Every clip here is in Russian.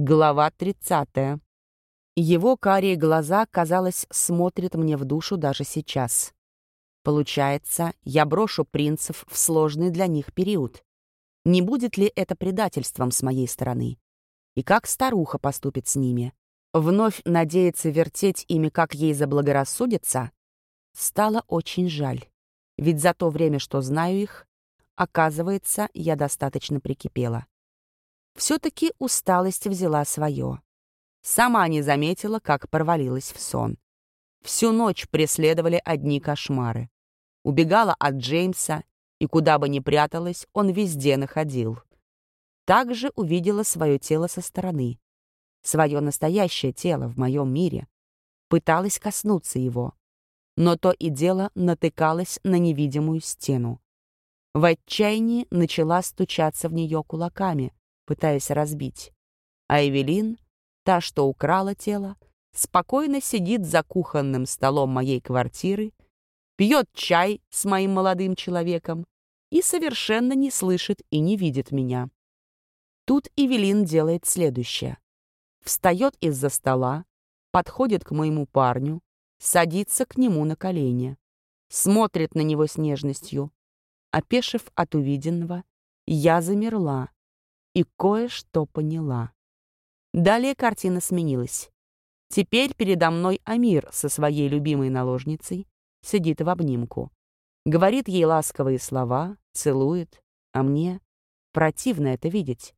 Глава 30. Его карие глаза, казалось, смотрят мне в душу даже сейчас. Получается, я брошу принцев в сложный для них период. Не будет ли это предательством с моей стороны? И как старуха поступит с ними? Вновь надеяться вертеть ими, как ей заблагорассудится? Стало очень жаль. Ведь за то время, что знаю их, оказывается, я достаточно прикипела. Все-таки усталость взяла свое. Сама не заметила, как провалилась в сон. Всю ночь преследовали одни кошмары. Убегала от Джеймса, и куда бы ни пряталась, он везде находил. Также увидела свое тело со стороны. Свое настоящее тело в моем мире. Пыталась коснуться его. Но то и дело натыкалась на невидимую стену. В отчаянии начала стучаться в нее кулаками, пытаясь разбить. А Эвелин, та, что украла тело, спокойно сидит за кухонным столом моей квартиры, пьет чай с моим молодым человеком и совершенно не слышит и не видит меня. Тут Эвелин делает следующее. Встает из-за стола, подходит к моему парню, садится к нему на колени, смотрит на него с нежностью. Опешив от увиденного, я замерла, и кое-что поняла. Далее картина сменилась. Теперь передо мной Амир со своей любимой наложницей сидит в обнимку. Говорит ей ласковые слова, целует, а мне противно это видеть.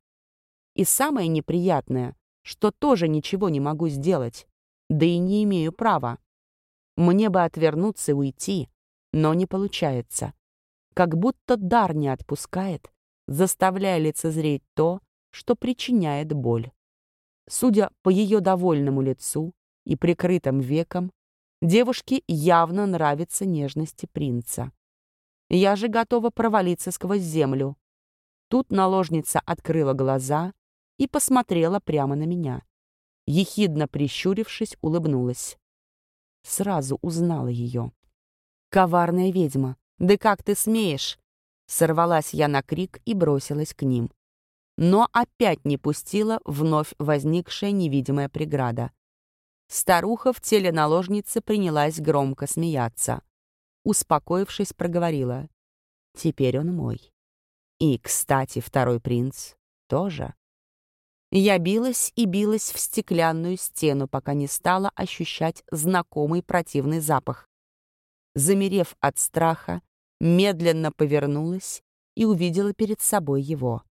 И самое неприятное, что тоже ничего не могу сделать, да и не имею права. Мне бы отвернуться и уйти, но не получается. Как будто дар не отпускает, заставляя лицезреть то, что причиняет боль. Судя по ее довольному лицу и прикрытым векам, девушке явно нравится нежности принца. Я же готова провалиться сквозь землю. Тут наложница открыла глаза и посмотрела прямо на меня. Ехидно прищурившись, улыбнулась. Сразу узнала ее. «Коварная ведьма! Да как ты смеешь? Сорвалась я на крик и бросилась к ним. Но опять не пустила вновь возникшая невидимая преграда. Старуха в теле наложницы принялась громко смеяться. Успокоившись, проговорила. «Теперь он мой. И, кстати, второй принц тоже». Я билась и билась в стеклянную стену, пока не стала ощущать знакомый противный запах. Замерев от страха, медленно повернулась и увидела перед собой его,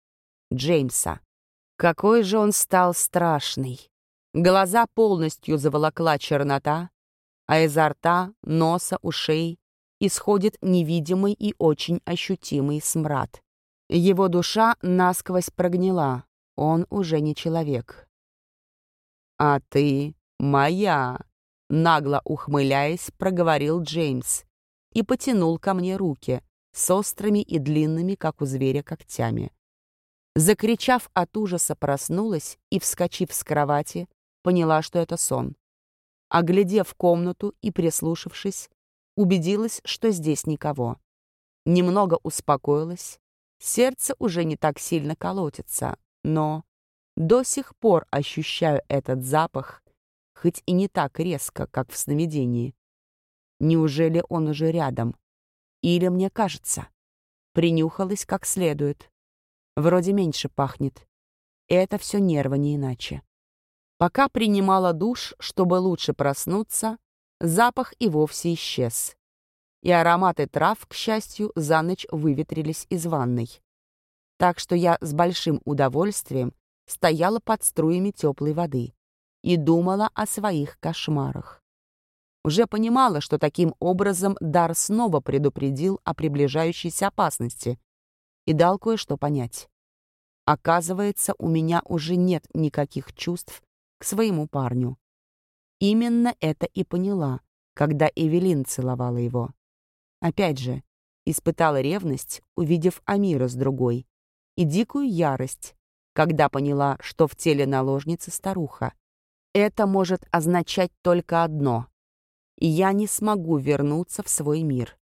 Джеймса. Какой же он стал страшный! Глаза полностью заволокла чернота, а изо рта, носа, ушей исходит невидимый и очень ощутимый смрад. Его душа насквозь прогнила, он уже не человек. «А ты моя!» — нагло ухмыляясь, проговорил Джеймс, и потянул ко мне руки с острыми и длинными, как у зверя, когтями. Закричав от ужаса, проснулась и, вскочив с кровати, поняла, что это сон. Оглядев комнату и прислушавшись, убедилась, что здесь никого. Немного успокоилась, сердце уже не так сильно колотится, но до сих пор ощущаю этот запах, хоть и не так резко, как в сновидении. Неужели он уже рядом? Или мне кажется? Принюхалась как следует. Вроде меньше пахнет. Это все нервы не иначе. Пока принимала душ, чтобы лучше проснуться, запах и вовсе исчез. И ароматы трав, к счастью, за ночь выветрились из ванной. Так что я с большим удовольствием стояла под струями теплой воды и думала о своих кошмарах. Уже понимала, что таким образом Дар снова предупредил о приближающейся опасности и дал кое-что понять. Оказывается, у меня уже нет никаких чувств к своему парню. Именно это и поняла, когда Эвелин целовала его. Опять же, испытала ревность, увидев Амира с другой, и дикую ярость, когда поняла, что в теле наложницы старуха. Это может означать только одно я не смогу вернуться в свой мир,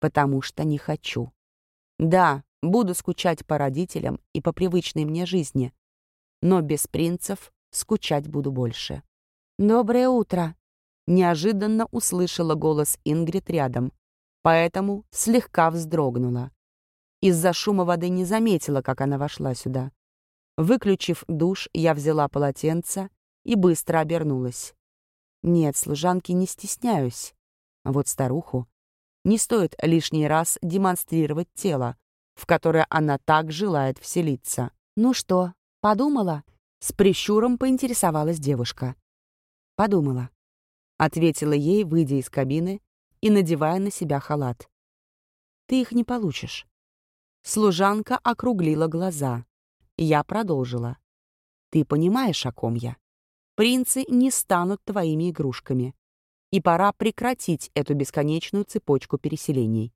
потому что не хочу. Да, буду скучать по родителям и по привычной мне жизни, но без принцев скучать буду больше. «Доброе утро!» Неожиданно услышала голос Ингрид рядом, поэтому слегка вздрогнула. Из-за шума воды не заметила, как она вошла сюда. Выключив душ, я взяла полотенце и быстро обернулась. Нет, служанки не стесняюсь. А вот старуху не стоит лишний раз демонстрировать тело, в которое она так желает вселиться. «Ну что, подумала?» С прищуром поинтересовалась девушка. «Подумала», — ответила ей, выйдя из кабины и надевая на себя халат. «Ты их не получишь». Служанка округлила глаза. Я продолжила. «Ты понимаешь, о ком я? Принцы не станут твоими игрушками. И пора прекратить эту бесконечную цепочку переселений.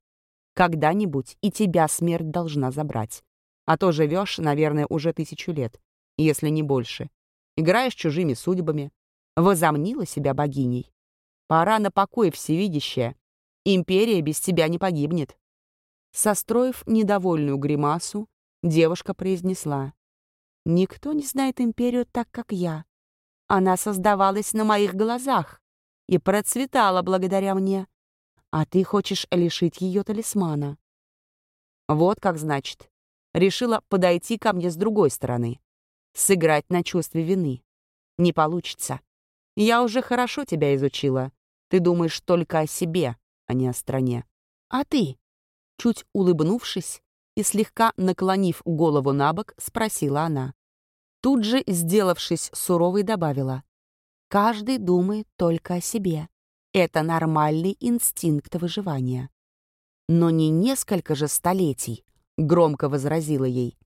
Когда-нибудь и тебя смерть должна забрать. А то живешь, наверное, уже тысячу лет, если не больше. Играешь чужими судьбами. Возомнила себя богиней. Пора на покой, всевидящая. Империя без тебя не погибнет. Состроив недовольную гримасу, девушка произнесла. «Никто не знает империю так, как я. Она создавалась на моих глазах и процветала благодаря мне. А ты хочешь лишить ее талисмана». Вот как значит. Решила подойти ко мне с другой стороны. Сыграть на чувстве вины. Не получится. Я уже хорошо тебя изучила. Ты думаешь только о себе, а не о стране. А ты? Чуть улыбнувшись и слегка наклонив голову на бок, спросила она. Тут же, сделавшись суровой, добавила. «Каждый думает только о себе. Это нормальный инстинкт выживания». «Но не несколько же столетий», — громко возразила ей.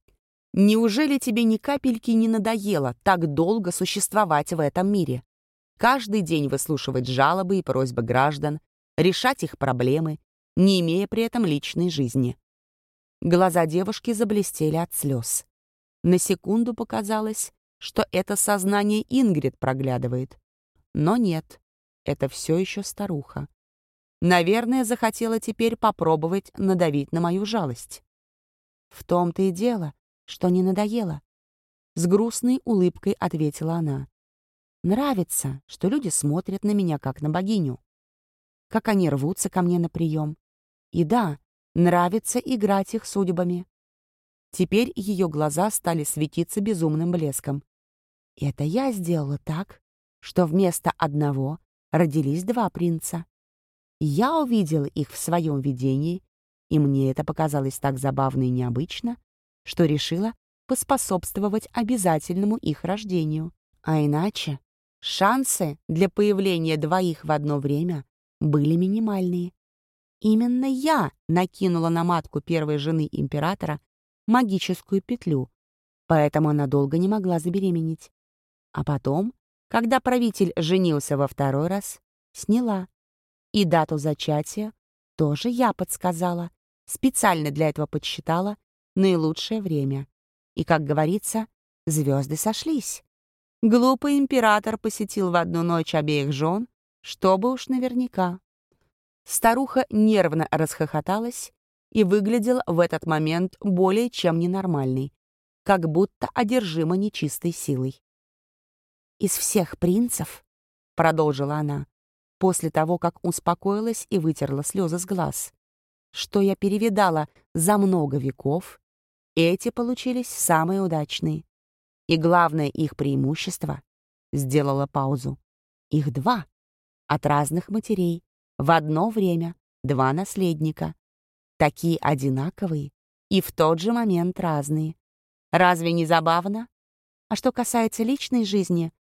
«Неужели тебе ни капельки не надоело так долго существовать в этом мире? Каждый день выслушивать жалобы и просьбы граждан, решать их проблемы, не имея при этом личной жизни. Глаза девушки заблестели от слез. На секунду показалось, что это сознание Ингрид проглядывает. Но нет, это все еще старуха. Наверное, захотела теперь попробовать надавить на мою жалость. В том-то и дело, что не надоело. С грустной улыбкой ответила она. Нравится, что люди смотрят на меня как на богиню. Как они рвутся ко мне на прием. И да, нравится играть их судьбами. Теперь ее глаза стали светиться безумным блеском. Это я сделала так, что вместо одного родились два принца. Я увидела их в своем видении, и мне это показалось так забавно и необычно, что решила поспособствовать обязательному их рождению. А иначе шансы для появления двоих в одно время были минимальные. Именно я накинула на матку первой жены императора магическую петлю, поэтому она долго не могла забеременеть. А потом, когда правитель женился во второй раз, сняла. И дату зачатия тоже я подсказала, специально для этого подсчитала наилучшее время. И, как говорится, звезды сошлись. Глупый император посетил в одну ночь обеих жен, чтобы уж наверняка. Старуха нервно расхохоталась и выглядел в этот момент более чем ненормальный, как будто одержима нечистой силой. «Из всех принцев», — продолжила она, после того, как успокоилась и вытерла слезы с глаз, что я перевидала за много веков, эти получились самые удачные. И главное их преимущество — сделала паузу. Их два, от разных матерей, в одно время два наследника, такие одинаковые и в тот же момент разные. Разве не забавно? А что касается личной жизни,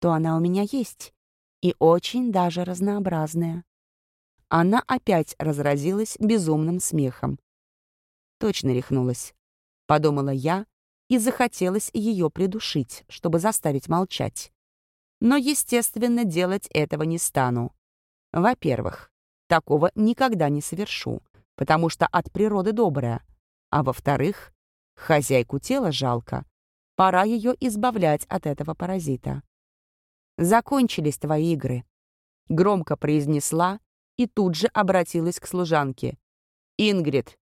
то она у меня есть и очень даже разнообразная. Она опять разразилась безумным смехом. Точно рехнулась, подумала я, и захотелось ее придушить, чтобы заставить молчать. Но, естественно, делать этого не стану. Во-первых, такого никогда не совершу потому что от природы добрая. А во-вторых, хозяйку тела жалко. Пора ее избавлять от этого паразита. «Закончились твои игры», — громко произнесла и тут же обратилась к служанке. «Ингрид,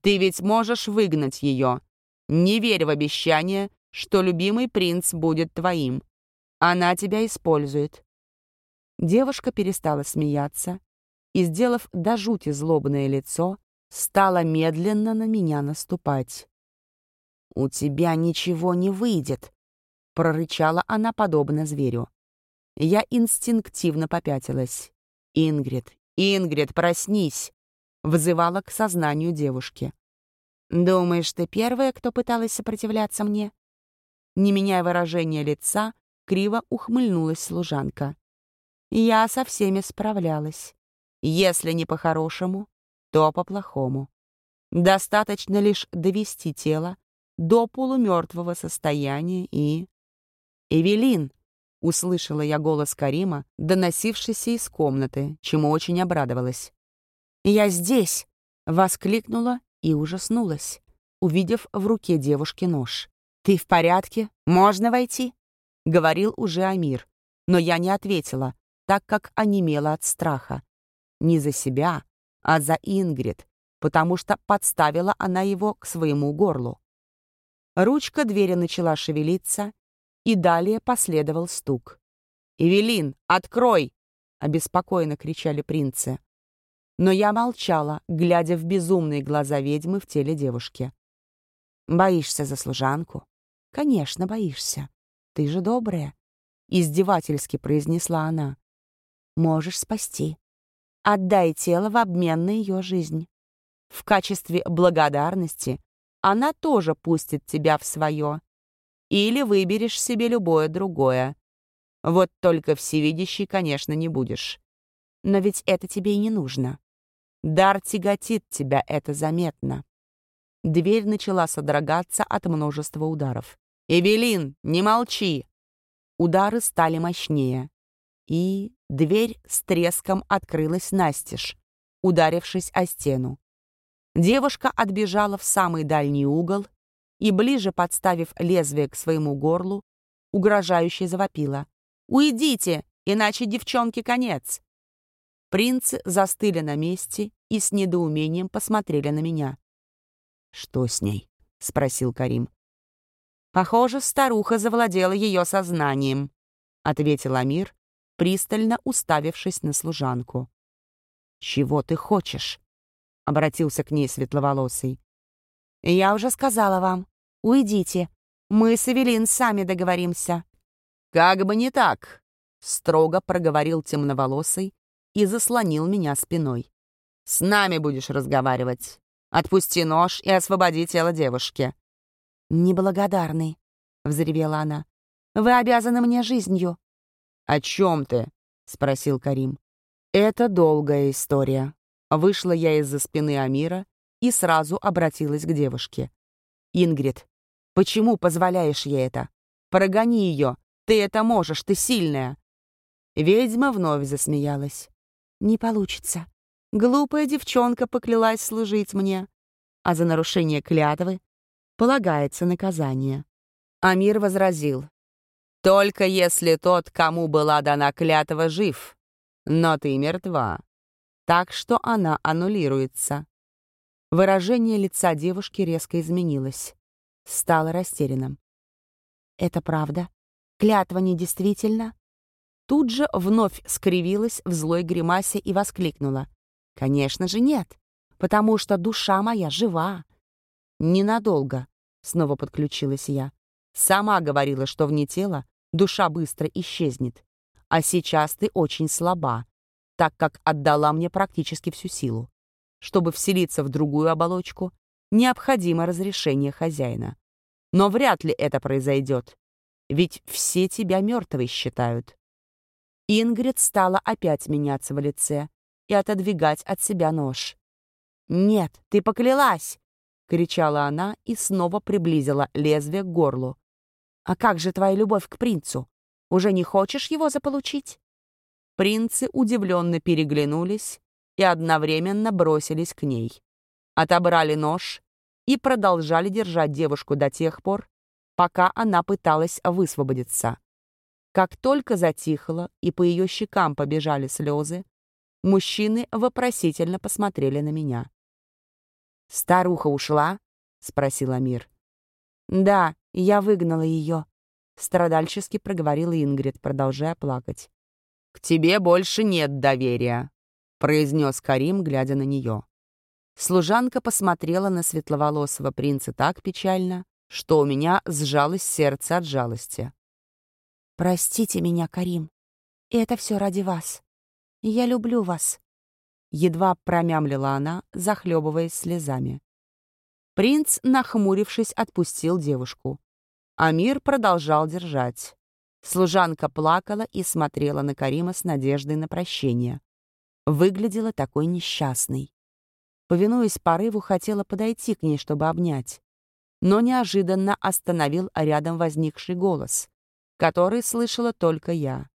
ты ведь можешь выгнать ее. Не верь в обещания, что любимый принц будет твоим. Она тебя использует». Девушка перестала смеяться и, сделав до жути злобное лицо, стала медленно на меня наступать. «У тебя ничего не выйдет», — прорычала она подобно зверю. Я инстинктивно попятилась. «Ингрид, Ингрид, проснись!» — взывала к сознанию девушки. «Думаешь, ты первая, кто пыталась сопротивляться мне?» Не меняя выражения лица, криво ухмыльнулась служанка. «Я со всеми справлялась. Если не по-хорошему, то по-плохому. Достаточно лишь довести тело до полумертвого состояния и... «Эвелин!» — услышала я голос Карима, доносившийся из комнаты, чему очень обрадовалась. «Я здесь!» — воскликнула и ужаснулась, увидев в руке девушки нож. «Ты в порядке? Можно войти?» — говорил уже Амир, но я не ответила, так как онемела от страха. Не за себя, а за Ингрид, потому что подставила она его к своему горлу. Ручка двери начала шевелиться, и далее последовал стук. «Эвелин, открой!» — обеспокоенно кричали принцы. Но я молчала, глядя в безумные глаза ведьмы в теле девушки. «Боишься за служанку?» «Конечно, боишься. Ты же добрая», — издевательски произнесла она. «Можешь спасти. Отдай тело в обмен на ее жизнь. В качестве благодарности она тоже пустит тебя в свое. Или выберешь себе любое другое. Вот только всевидящий, конечно, не будешь. Но ведь это тебе и не нужно. Дар тяготит тебя, это заметно. Дверь начала содрогаться от множества ударов. «Эвелин, не молчи!» Удары стали мощнее. И дверь с треском открылась настежь, ударившись о стену. Девушка отбежала в самый дальний угол и, ближе подставив лезвие к своему горлу, угрожающе завопила. «Уйдите, иначе девчонке конец!» Принцы застыли на месте и с недоумением посмотрели на меня. «Что с ней?» — спросил Карим. «Похоже, старуха завладела ее сознанием», — ответил Амир, пристально уставившись на служанку. «Чего ты хочешь?» — обратился к ней светловолосый. «Я уже сказала вам. Уйдите. Мы с Эвелин сами договоримся». «Как бы не так», — строго проговорил темноволосый, и заслонил меня спиной. «С нами будешь разговаривать. Отпусти нож и освободи тело девушки». «Неблагодарный», — взревела она. «Вы обязаны мне жизнью». «О чем ты?» — спросил Карим. «Это долгая история». Вышла я из-за спины Амира и сразу обратилась к девушке. «Ингрид, почему позволяешь ей это? Прогони ее. Ты это можешь, ты сильная». Ведьма вновь засмеялась. Не получится. Глупая девчонка поклялась служить мне, а за нарушение клятвы полагается наказание. Амир возразил. «Только если тот, кому была дана клятва, жив, но ты мертва, так что она аннулируется». Выражение лица девушки резко изменилось. Стало растерянным. «Это правда? Клятва недействительна?» тут же вновь скривилась в злой гримасе и воскликнула. «Конечно же нет, потому что душа моя жива». «Ненадолго», — снова подключилась я. «Сама говорила, что вне тела душа быстро исчезнет. А сейчас ты очень слаба, так как отдала мне практически всю силу. Чтобы вселиться в другую оболочку, необходимо разрешение хозяина. Но вряд ли это произойдет, ведь все тебя мертвой считают. Ингрид стала опять меняться в лице и отодвигать от себя нож. «Нет, ты поклялась!» — кричала она и снова приблизила лезвие к горлу. «А как же твоя любовь к принцу? Уже не хочешь его заполучить?» Принцы удивленно переглянулись и одновременно бросились к ней. Отобрали нож и продолжали держать девушку до тех пор, пока она пыталась высвободиться. Как только затихло и по ее щекам побежали слезы, мужчины вопросительно посмотрели на меня. «Старуха ушла?» — спросил Амир. «Да, я выгнала ее», — страдальчески проговорила Ингрид, продолжая плакать. «К тебе больше нет доверия», — произнес Карим, глядя на нее. Служанка посмотрела на светловолосого принца так печально, что у меня сжалось сердце от жалости. «Простите меня, Карим. Это все ради вас. Я люблю вас», — едва промямлила она, захлебываясь слезами. Принц, нахмурившись, отпустил девушку. Амир продолжал держать. Служанка плакала и смотрела на Карима с надеждой на прощение. Выглядела такой несчастной. Повинуясь порыву, хотела подойти к ней, чтобы обнять. Но неожиданно остановил рядом возникший голос, который слышала только я.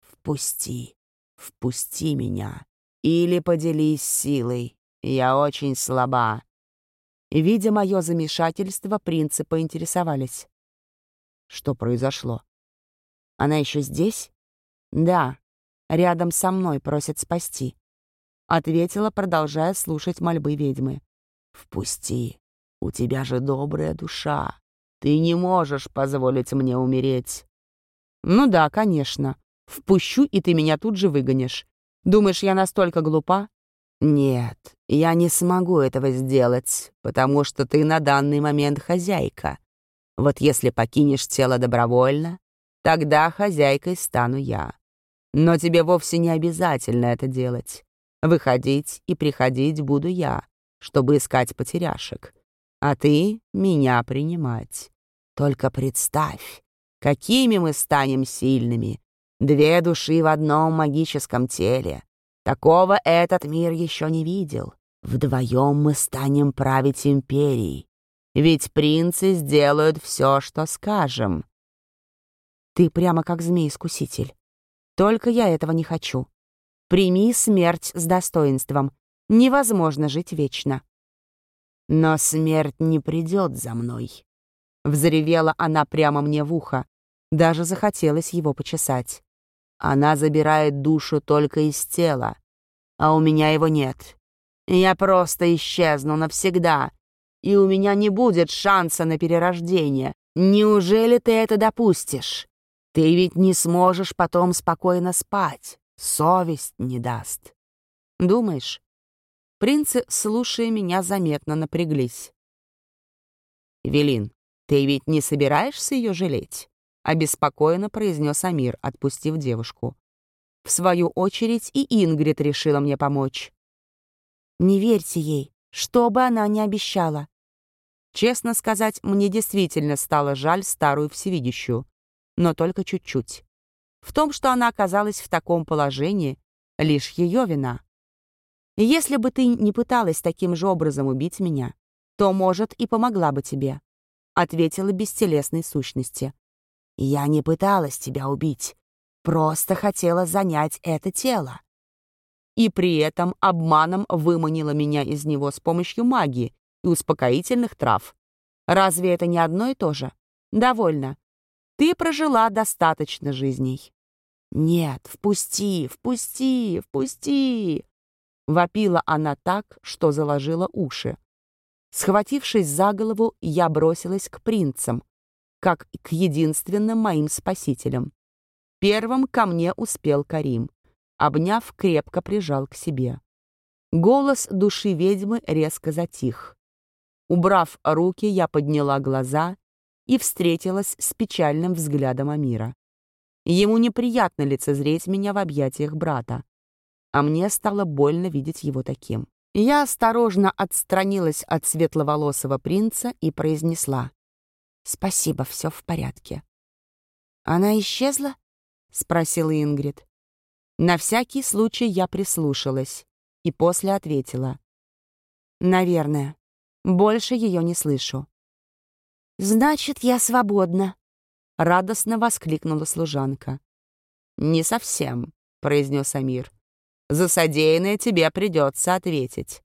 «Впусти, впусти меня, или поделись силой. Я очень слаба. Видя мое замешательство, принцы поинтересовались. Что произошло? Она еще здесь? Да, рядом со мной просит спасти. Ответила, продолжая слушать мольбы ведьмы. Впусти, у тебя же добрая душа. Ты не можешь позволить мне умереть. Ну да, конечно. Впущу, и ты меня тут же выгонишь. Думаешь, я настолько глупа? «Нет, я не смогу этого сделать, потому что ты на данный момент хозяйка. Вот если покинешь тело добровольно, тогда хозяйкой стану я. Но тебе вовсе не обязательно это делать. Выходить и приходить буду я, чтобы искать потеряшек, а ты — меня принимать. Только представь, какими мы станем сильными. Две души в одном магическом теле — Такого этот мир еще не видел. Вдвоем мы станем править империей. Ведь принцы сделают все, что скажем. Ты прямо как змей-искуситель. Только я этого не хочу. Прими смерть с достоинством. Невозможно жить вечно. Но смерть не придет за мной. Взревела она прямо мне в ухо. Даже захотелось его почесать. Она забирает душу только из тела, а у меня его нет. Я просто исчезну навсегда, и у меня не будет шанса на перерождение. Неужели ты это допустишь? Ты ведь не сможешь потом спокойно спать. Совесть не даст. Думаешь? Принцы, слушая меня, заметно напряглись. «Велин, ты ведь не собираешься ее жалеть?» — обеспокоенно произнес Амир, отпустив девушку. В свою очередь и Ингрид решила мне помочь. «Не верьте ей, что бы она ни обещала». Честно сказать, мне действительно стало жаль старую всевидящую, но только чуть-чуть. В том, что она оказалась в таком положении, лишь ее вина. Если бы ты не пыталась таким же образом убить меня, то, может, и помогла бы тебе», — ответила бестелесной сущности. Я не пыталась тебя убить, просто хотела занять это тело. И при этом обманом выманила меня из него с помощью магии и успокоительных трав. Разве это не одно и то же? Довольно. Ты прожила достаточно жизней. «Нет, впусти, впусти, впусти!» Вопила она так, что заложила уши. Схватившись за голову, я бросилась к принцам, как к единственным моим спасителям. Первым ко мне успел Карим. Обняв, крепко прижал к себе. Голос души ведьмы резко затих. Убрав руки, я подняла глаза и встретилась с печальным взглядом Амира. Ему неприятно лицезреть меня в объятиях брата, а мне стало больно видеть его таким. Я осторожно отстранилась от светловолосого принца и произнесла. Спасибо, все в порядке. Она исчезла? Спросила Ингрид. На всякий случай я прислушалась и после ответила. Наверное. Больше ее не слышу. «Значит, я свободна», — радостно воскликнула служанка. «Не совсем», — произнес Амир. «За содеянное тебе придется ответить».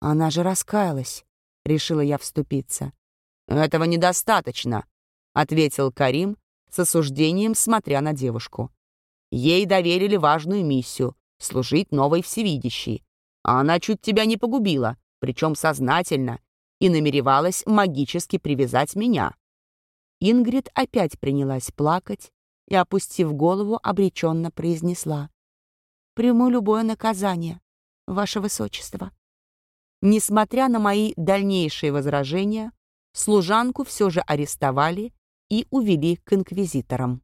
«Она же раскаялась», — решила я вступиться. «Этого недостаточно», — ответил Карим с осуждением, смотря на девушку. «Ей доверили важную миссию — служить новой всевидящей. А она чуть тебя не погубила, причем сознательно. и намеревалась магически привязать меня. Ингрид опять принялась плакать и, опустив голову, обреченно произнесла. «Приму любое наказание, ваше высочество». Несмотря на мои дальнейшие возражения, служанку все же арестовали и увели к инквизиторам.